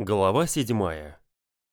Глава седьмая.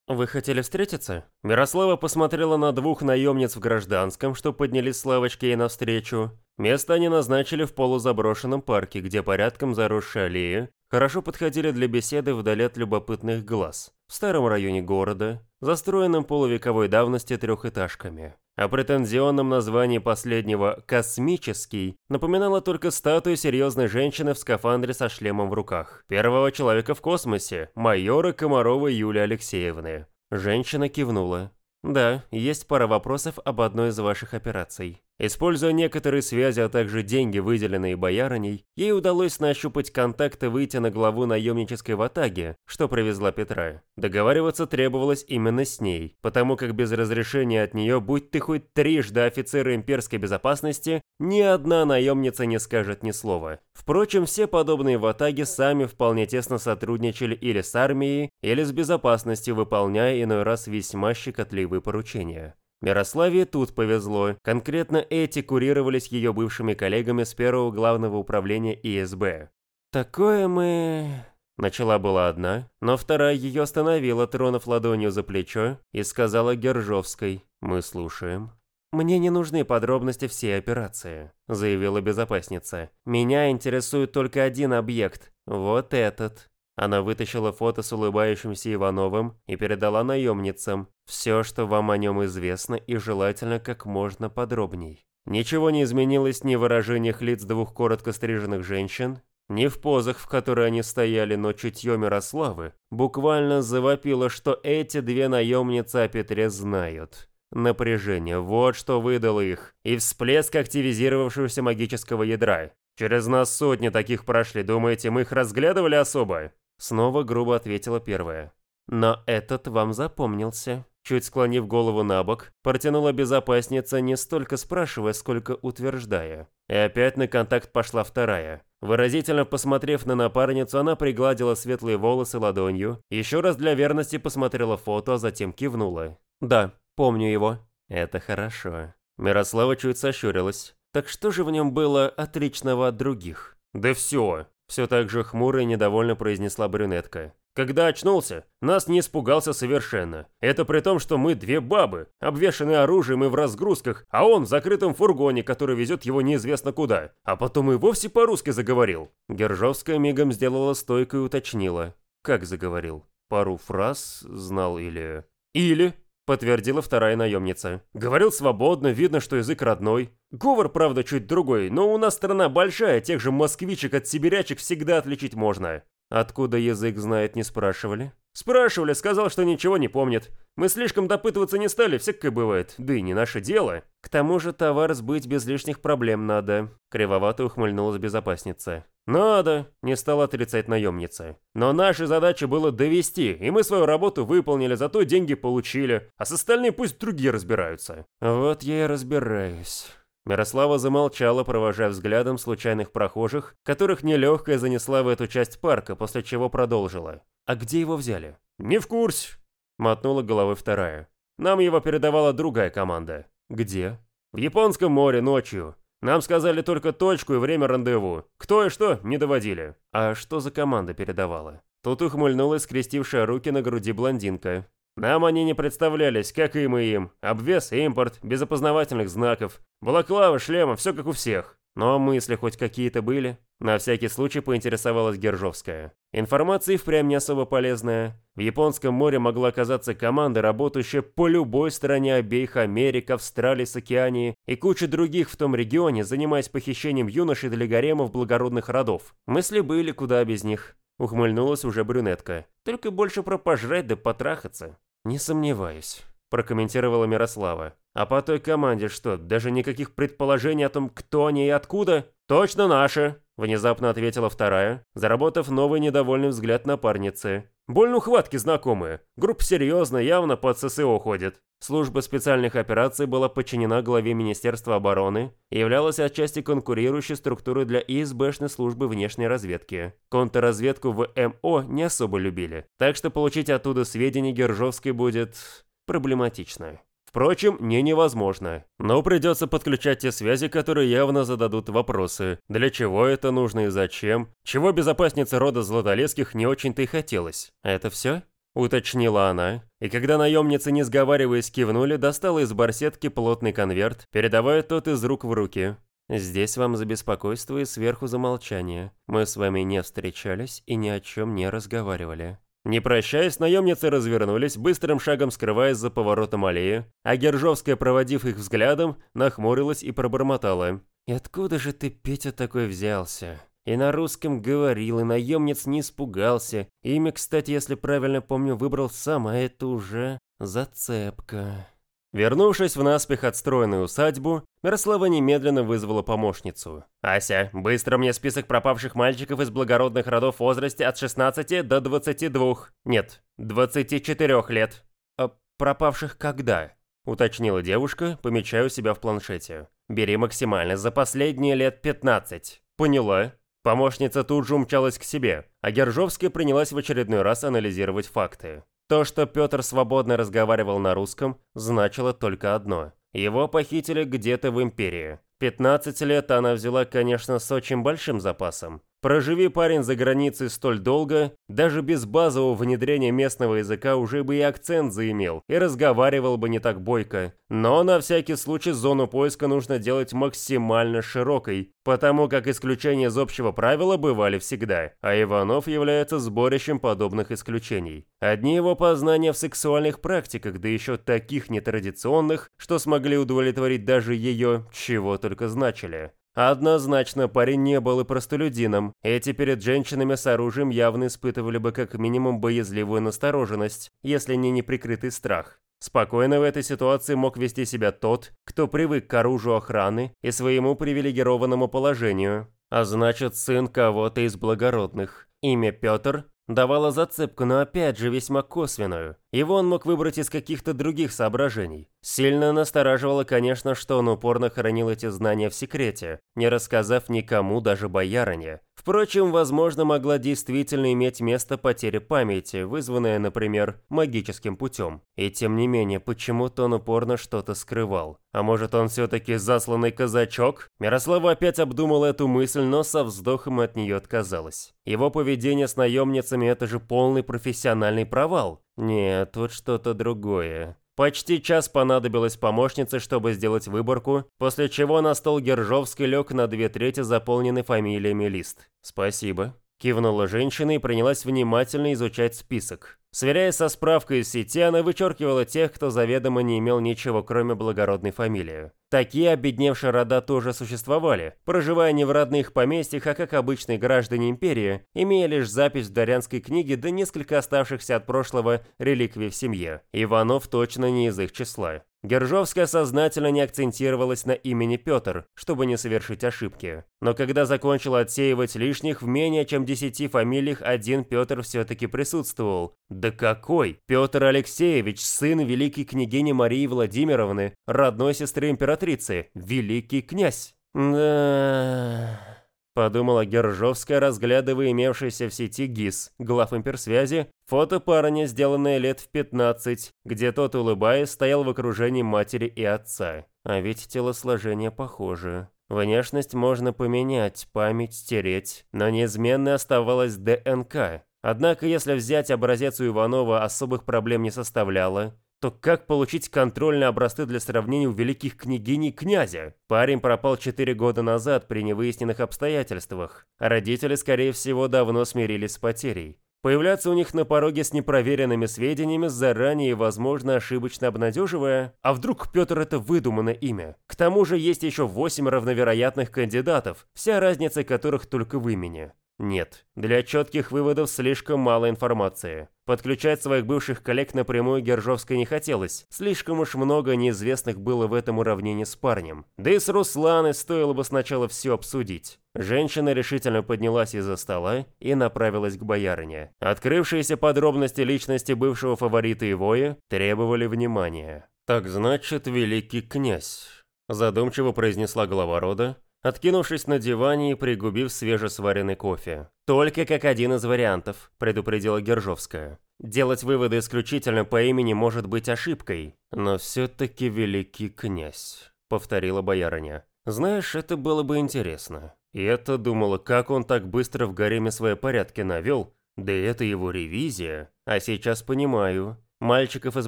«Вы хотели встретиться?» Мирослава посмотрела на двух наемниц в гражданском, что поднялись с лавочки ей навстречу. Место они назначили в полузаброшенном парке, где порядком заросшие аллеи хорошо подходили для беседы вдали от любопытных глаз. В старом районе города, застроенном полувековой давности трехэтажками. О претензионном названии последнего «космический» напоминала только статуя серьезной женщины в скафандре со шлемом в руках. Первого человека в космосе, майора Комаровой Юлии Алексеевны. Женщина кивнула. «Да, есть пара вопросов об одной из ваших операций». Используя некоторые связи, а также деньги, выделенные боярыней, ей удалось нащупать контакты выйти на главу наемнической ватаги, что привезла Петра. Договариваться требовалось именно с ней, потому как без разрешения от нее, будь ты хоть трижды офицера имперской безопасности, ни одна наемница не скажет ни слова. Впрочем, все подобные ватаги сами вполне тесно сотрудничали или с армией, или с безопасностью, выполняя иной раз весьма щекотливые поручения. Мирославе тут повезло. Конкретно эти курировались ее бывшими коллегами с первого главного управления ИСБ. «Такое мы...» Начала была одна, но вторая ее остановила, тронув ладонью за плечо, и сказала Гержовской «Мы слушаем». «Мне не нужны подробности всей операции», – заявила безопасница. «Меня интересует только один объект. Вот этот». Она вытащила фото с улыбающимся Ивановым и передала наемницам. Все, что вам о нем известно, и желательно как можно подробней. Ничего не изменилось ни в выражениях лиц двух коротко стриженных женщин, ни в позах, в которые они стояли, но чутье Мирославы буквально завопило, что эти две наемницы о Петре знают. Напряжение, вот что выдало их, и всплеск активизировавшегося магического ядра. Через нас сотни таких прошли, думаете, мы их разглядывали особо? Снова грубо ответила первая. «Но этот вам запомнился». Чуть склонив голову на бок, протянула безопасница, не столько спрашивая, сколько утверждая. И опять на контакт пошла вторая. Выразительно посмотрев на напарницу, она пригладила светлые волосы ладонью, еще раз для верности посмотрела фото, а затем кивнула. «Да, помню его». «Это хорошо». Мирослава чуть сощурилась. «Так что же в нем было отличного от других?» «Да все. Все так же хмуро и недовольно произнесла брюнетка. Когда очнулся, нас не испугался совершенно. Это при том, что мы две бабы, обвешанные оружием и в разгрузках, а он в закрытом фургоне, который везет его неизвестно куда. А потом и вовсе по-русски заговорил. Гержовская мигом сделала стойку и уточнила. Как заговорил? Пару фраз знал или... Или подтвердила вторая наемница. Говорил свободно, видно, что язык родной. Говор, правда, чуть другой, но у нас страна большая, тех же москвичек от сибирячек всегда отличить можно. Откуда язык знает, не спрашивали? Спрашивали, сказал, что ничего не помнит. Мы слишком допытываться не стали, всякое бывает, да и не наше дело. К тому же товар сбыть без лишних проблем надо. Кривовато ухмыльнулась безопасница. «Надо», – не стала отрицать наемница. «Но наша задача было довести, и мы свою работу выполнили, зато деньги получили, а с остальными пусть другие разбираются». «Вот я и разбираюсь». Мирослава замолчала, провожая взглядом случайных прохожих, которых нелегкая занесла в эту часть парка, после чего продолжила. «А где его взяли?» «Не в курсе», – мотнула головой вторая. «Нам его передавала другая команда». «Где?» «В Японском море ночью. Нам сказали только точку и время рандеву. Кто и что, не доводили. А что за команда передавала? Тут ухмыльнулась скрестившая руки на груди блондинка. Нам они не представлялись, как и мы им. Обвес, импорт, без опознавательных знаков. Балаклава, шлема, все как у всех. Но мысли хоть какие-то были? На всякий случай поинтересовалась Гержовская. Информация и впрямь не особо полезная. В Японском море могла оказаться команда, работающая по любой стороне обеих Америк, Австралии, с Океании и куча других в том регионе, занимаясь похищением юношей для гаремов благородных родов. Мысли были куда без них. Ухмыльнулась уже брюнетка. Только больше про пожрать да потрахаться. Не сомневаюсь прокомментировала Мирослава. «А по той команде что, даже никаких предположений о том, кто они и откуда?» «Точно наши!» – внезапно ответила вторая, заработав новый недовольный взгляд напарницы. «Больно ухватки знакомые. Группа серьезная, явно под ССО ходит». Служба специальных операций была подчинена главе Министерства обороны и являлась отчасти конкурирующей структурой для ИСБшной службы внешней разведки. Контрразведку в МО не особо любили, так что получить оттуда сведения Гержовской будет проблематично. Впрочем, не невозможно. Но придется подключать те связи, которые явно зададут вопросы. Для чего это нужно и зачем? Чего безопаснице рода Златолесских не очень-то и хотелось. Это все? Уточнила она, и когда наемницы, не сговариваясь, кивнули, достала из барсетки плотный конверт, передавая тот из рук в руки. «Здесь вам за беспокойство и сверху за молчание. Мы с вами не встречались и ни о чем не разговаривали». Не прощаясь, наемницы развернулись, быстрым шагом скрываясь за поворотом аллеи, а Гержовская, проводив их взглядом, нахмурилась и пробормотала. «И откуда же ты, Петя, такой взялся?» И на русском говорил, и наемниц не испугался. Имя, кстати, если правильно помню, выбрал сам, а это уже зацепка. Вернувшись в наспех отстроенную усадьбу, Мирослава немедленно вызвала помощницу. «Ася, быстро мне список пропавших мальчиков из благородных родов в возрасте от 16 до 22. Нет, 24 лет». «А пропавших когда?» – уточнила девушка, помечая у себя в планшете. «Бери максимально, за последние лет 15». «Поняла», Помощница тут же умчалась к себе, а Гержовская принялась в очередной раз анализировать факты. То, что Петр свободно разговаривал на русском, значило только одно. Его похитили где-то в Империи. 15 лет она взяла, конечно, с очень большим запасом. Проживи парень за границей столь долго, даже без базового внедрения местного языка уже бы и акцент заимел, и разговаривал бы не так бойко. Но на всякий случай зону поиска нужно делать максимально широкой, потому как исключения из общего правила бывали всегда, а Иванов является сборищем подобных исключений. Одни его познания в сексуальных практиках, да еще таких нетрадиционных, что смогли удовлетворить даже ее, чего только значили. Однозначно, парень не был и простолюдином. Эти перед женщинами с оружием явно испытывали бы как минимум боязливую настороженность, если не неприкрытый страх. Спокойно в этой ситуации мог вести себя тот, кто привык к оружию охраны и своему привилегированному положению. А значит, сын кого-то из благородных. Имя Петр давала зацепку, но опять же весьма косвенную. Его он мог выбрать из каких-то других соображений. Сильно настораживало, конечно, что он упорно хранил эти знания в секрете, не рассказав никому, даже боярине. Впрочем, возможно, могла действительно иметь место потеря памяти, вызванная, например, магическим путем. И тем не менее, почему-то он упорно что-то скрывал. А может, он все-таки засланный казачок? Мирослава опять обдумала эту мысль, но со вздохом от нее отказалась. Его поведение с наемницами – это же полный профессиональный провал. Нет, тут что-то другое. Почти час понадобилось помощнице, чтобы сделать выборку, после чего на стол Гержовский лег на две трети заполненный фамилиями лист. «Спасибо», – кивнула женщина и принялась внимательно изучать список. Сверяясь со справкой из сети, она вычеркивала тех, кто заведомо не имел ничего, кроме благородной фамилии. Такие обедневшие рода тоже существовали, проживая не в родных поместьях, а как обычные граждане империи, имея лишь запись в дворянской книге да несколько оставшихся от прошлого реликвий в семье. Иванов точно не из их числа. Гержовская сознательно не акцентировалась на имени Петр, чтобы не совершить ошибки. Но когда закончила отсеивать лишних, в менее чем десяти фамилиях один Петр все-таки присутствовал. Да какой? Петр Алексеевич, сын великой княгини Марии Владимировны, родной сестры императрицы, великий князь. Да... Подумала Гержовская, разглядывая имевшийся в сети ГИС, глав имперсвязи, фото парня, сделанное лет в 15, где тот, улыбаясь, стоял в окружении матери и отца. А ведь телосложение похоже. Внешность можно поменять, память стереть, но неизменной оставалась ДНК. Однако, если взять образец у Иванова особых проблем не составляло, то как получить контрольные образцы для сравнения у великих княгинь князя? Парень пропал 4 года назад при невыясненных обстоятельствах, родители, скорее всего, давно смирились с потерей. Появляться у них на пороге с непроверенными сведениями, заранее, возможно, ошибочно обнадеживая, а вдруг Петр это выдуманное имя? К тому же есть еще 8 равновероятных кандидатов, вся разница которых только в имени. Нет, для четких выводов слишком мало информации. Подключать своих бывших коллег напрямую Гержовской не хотелось, слишком уж много неизвестных было в этом уравнении с парнем. Да и с Русланой стоило бы сначала все обсудить. Женщина решительно поднялась из-за стола и направилась к боярине. Открывшиеся подробности личности бывшего фаворита Ивоя требовали внимания. «Так значит, великий князь», задумчиво произнесла глава рода, откинувшись на диване и пригубив свежесваренный кофе. «Только как один из вариантов», – предупредила Гержовская. «Делать выводы исключительно по имени может быть ошибкой, но все-таки великий князь», – повторила боярыня. «Знаешь, это было бы интересно. И это думала, как он так быстро в гареме свои порядки навел, да это его ревизия. А сейчас понимаю, Мальчиков из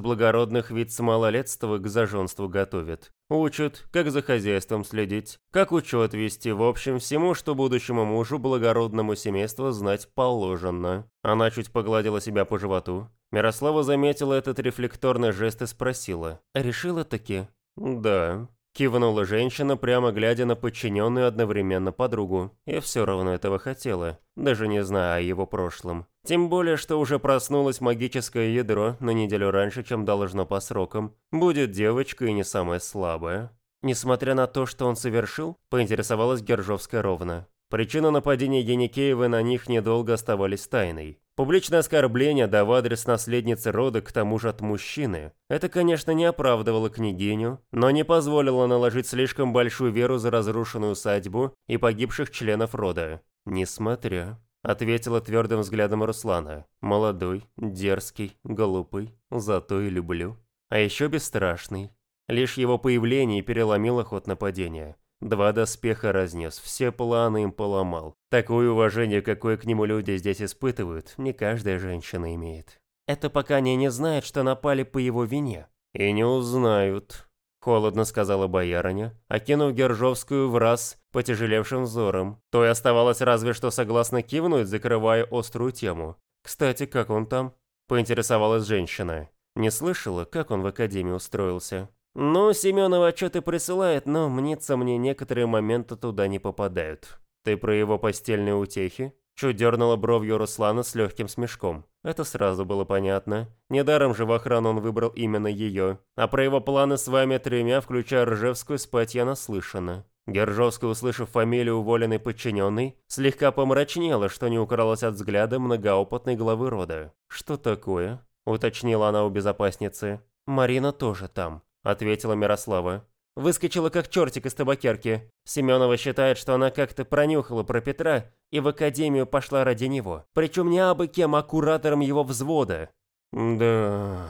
благородных вид с малолетства к заженству готовят. Учат, как за хозяйством следить, как учет вести, в общем, всему, что будущему мужу благородному семейству знать положено. Она чуть погладила себя по животу. Мирослава заметила этот рефлекторный жест и спросила. «Решила таки?» «Да», Кивнула женщина, прямо глядя на подчиненную одновременно подругу. Я все равно этого хотела, даже не зная о его прошлом. Тем более, что уже проснулось магическое ядро на неделю раньше, чем должно по срокам. Будет девочка и не самая слабая. Несмотря на то, что он совершил, поинтересовалась Гержовская ровно. Причина нападения Яникеева на них недолго оставались тайной. Публичное оскорбление, да в адрес наследницы рода, к тому же от мужчины. Это, конечно, не оправдывало княгиню, но не позволило наложить слишком большую веру за разрушенную усадьбу и погибших членов рода. «Несмотря», — ответила твердым взглядом Руслана. «Молодой, дерзкий, глупый, зато и люблю. А еще бесстрашный. Лишь его появление переломило ход нападения. Два доспеха разнес, все планы им поломал. Такое уважение, какое к нему люди здесь испытывают, не каждая женщина имеет. Это пока они не знают, что напали по его вине. И не узнают, холодно сказала боярыня, окинув Гержовскую в раз потяжелевшим взором. То и оставалось разве что согласно кивнуть, закрывая острую тему. «Кстати, как он там?» – поинтересовалась женщина. Не слышала, как он в академии устроился. «Ну, Семенова отчеты присылает, но, мнится мне, некоторые моменты туда не попадают. Ты про его постельные утехи?» Чуть дернула бровью Руслана с легким смешком. Это сразу было понятно. Недаром же в охрану он выбрал именно ее. А про его планы с вами тремя, включая Ржевскую, спать я наслышана. Гержовская, услышав фамилию уволенной подчиненной, слегка помрачнела, что не укрылась от взгляда многоопытной главы рода. «Что такое?» – уточнила она у безопасницы. «Марина тоже там», – ответила Мирослава. Выскочила как чертик из табакерки. Семенова считает, что она как-то пронюхала про Петра и в академию пошла ради него. Причем не абы кем, а куратором его взвода. Да...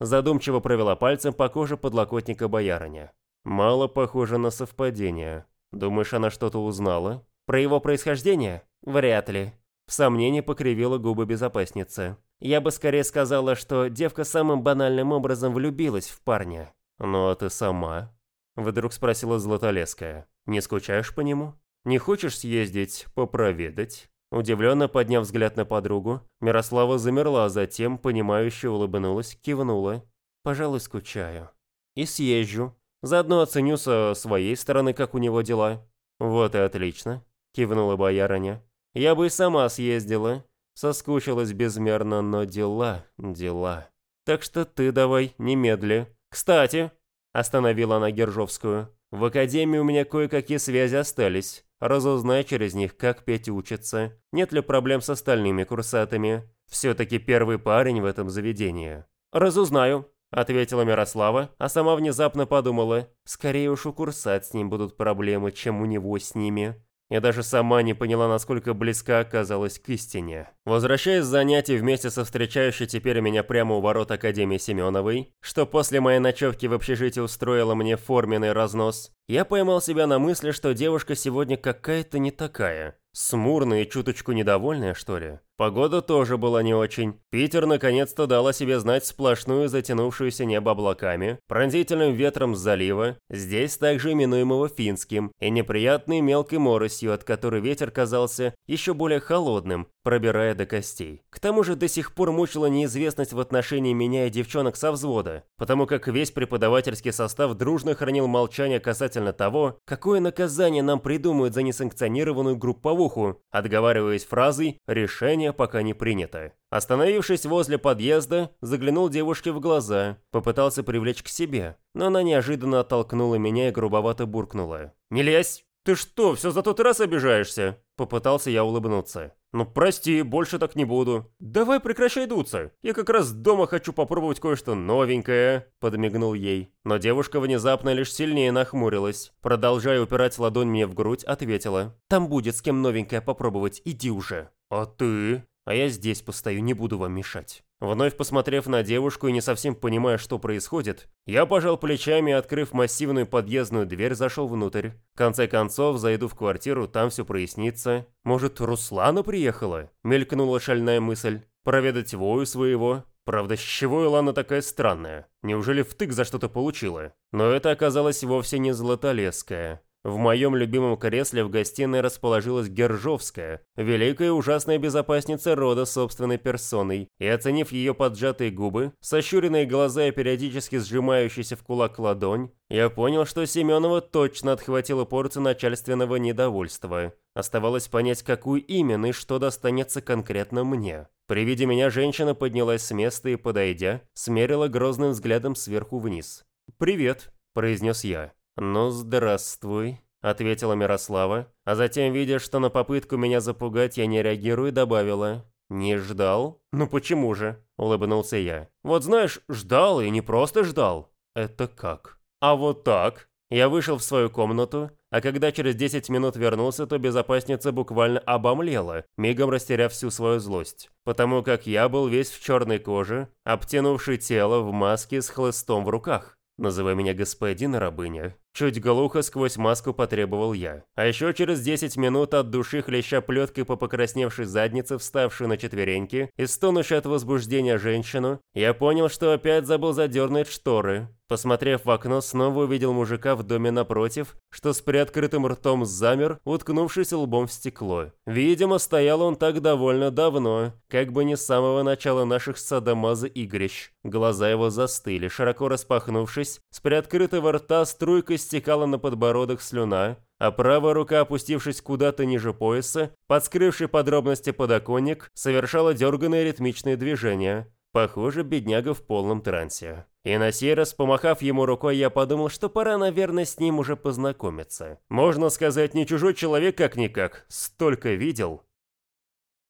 Задумчиво провела пальцем по коже подлокотника боярыня. Мало похоже на совпадение. Думаешь, она что-то узнала? Про его происхождение? Вряд ли. В сомнении покривила губы безопасница. Я бы скорее сказала, что девка самым банальным образом влюбилась в парня. «Ну а ты сама?» Вдруг спросила Златолеская. «Не скучаешь по нему? Не хочешь съездить, попроведать?» Удивленно подняв взгляд на подругу, Мирослава замерла, а затем, понимающе улыбнулась, кивнула. «Пожалуй, скучаю. И съезжу. Заодно оценю со своей стороны, как у него дела». «Вот и отлично», – кивнула боярыня. «Я бы и сама съездила. Соскучилась безмерно, но дела, дела. Так что ты давай, немедли. Кстати, остановила она Гержовскую, в академии у меня кое-какие связи остались. Разузнай через них, как Петя учится. Нет ли проблем с остальными курсатами? Все-таки первый парень в этом заведении. Разузнаю, ответила Мирослава, а сама внезапно подумала, скорее уж у курсат с ним будут проблемы, чем у него с ними. Я даже сама не поняла, насколько близка оказалась к истине. Возвращаясь с занятий вместе со встречающей теперь меня прямо у ворот Академии Семеновой, что после моей ночевки в общежитии устроила мне форменный разнос, я поймал себя на мысли, что девушка сегодня какая-то не такая. Смурная и чуточку недовольная, что ли? Погода тоже была не очень. Питер наконец-то дал о себе знать сплошную затянувшуюся небо облаками, пронзительным ветром с залива, здесь также именуемого финским, и неприятной мелкой моросью, от которой ветер казался еще более холодным, пробирая до костей. К тому же до сих пор мучила неизвестность в отношении меня и девчонок со взвода, потому как весь преподавательский состав дружно хранил молчание касательно того, какое наказание нам придумают за несанкционированную групповуху, отговариваясь фразой «решение пока не принято». Остановившись возле подъезда, заглянул девушке в глаза, попытался привлечь к себе, но она неожиданно оттолкнула меня и грубовато буркнула. «Не лезь!» «Ты что, все за тот раз обижаешься?» Попытался я улыбнуться. «Ну прости, больше так не буду. Давай прекращай дуться. Я как раз дома хочу попробовать кое-что новенькое», — подмигнул ей. Но девушка внезапно лишь сильнее нахмурилась. Продолжая упирать ладонь мне в грудь, ответила. «Там будет с кем новенькое попробовать, иди уже». «А ты?» «А я здесь постою, не буду вам мешать». Вновь посмотрев на девушку и не совсем понимая, что происходит, я пожал плечами и, открыв массивную подъездную дверь, зашел внутрь. В конце концов, зайду в квартиру, там все прояснится. Может, Руслана приехала? Мелькнула шальная мысль. Проведать Вою своего? Правда, с чего Илана такая странная? Неужели втык за что-то получила? Но это оказалось вовсе не Златолесская. В моем любимом кресле в гостиной расположилась Гержовская, великая и ужасная безопасница рода собственной персоной, и оценив ее поджатые губы, сощуренные глаза и периодически сжимающийся в кулак ладонь, я понял, что Семенова точно отхватила порцию начальственного недовольства. Оставалось понять, какую именно и что достанется конкретно мне. При виде меня женщина поднялась с места и, подойдя, смерила грозным взглядом сверху вниз. «Привет», – произнес я. «Ну, здравствуй», — ответила Мирослава, а затем, видя, что на попытку меня запугать я не реагирую, добавила. «Не ждал? Ну почему же?» — улыбнулся я. «Вот знаешь, ждал и не просто ждал». «Это как?» «А вот так». Я вышел в свою комнату, а когда через 10 минут вернулся, то безопасница буквально обомлела, мигом растеряв всю свою злость. Потому как я был весь в черной коже, обтянувший тело в маске с хлыстом в руках. «Называй меня господин, рабыня». Чуть глухо сквозь маску потребовал я. А еще через 10 минут от души хлеща плеткой по покрасневшей заднице, вставшей на четвереньки, и стонущей от возбуждения женщину, я понял, что опять забыл задернуть шторы. Посмотрев в окно, снова увидел мужика в доме напротив, что с приоткрытым ртом замер, уткнувшись лбом в стекло. Видимо, стоял он так довольно давно, как бы не с самого начала наших садомаза игрищ. Глаза его застыли, широко распахнувшись, с приоткрытого рта струйкой стекала на подбородок слюна, а правая рука, опустившись куда-то ниже пояса, под скрывший подробности подоконник, совершала дерганные ритмичные движения. Похоже, бедняга в полном трансе. И на сей раз, помахав ему рукой, я подумал, что пора, наверное, с ним уже познакомиться. Можно сказать, не чужой человек как-никак, столько видел.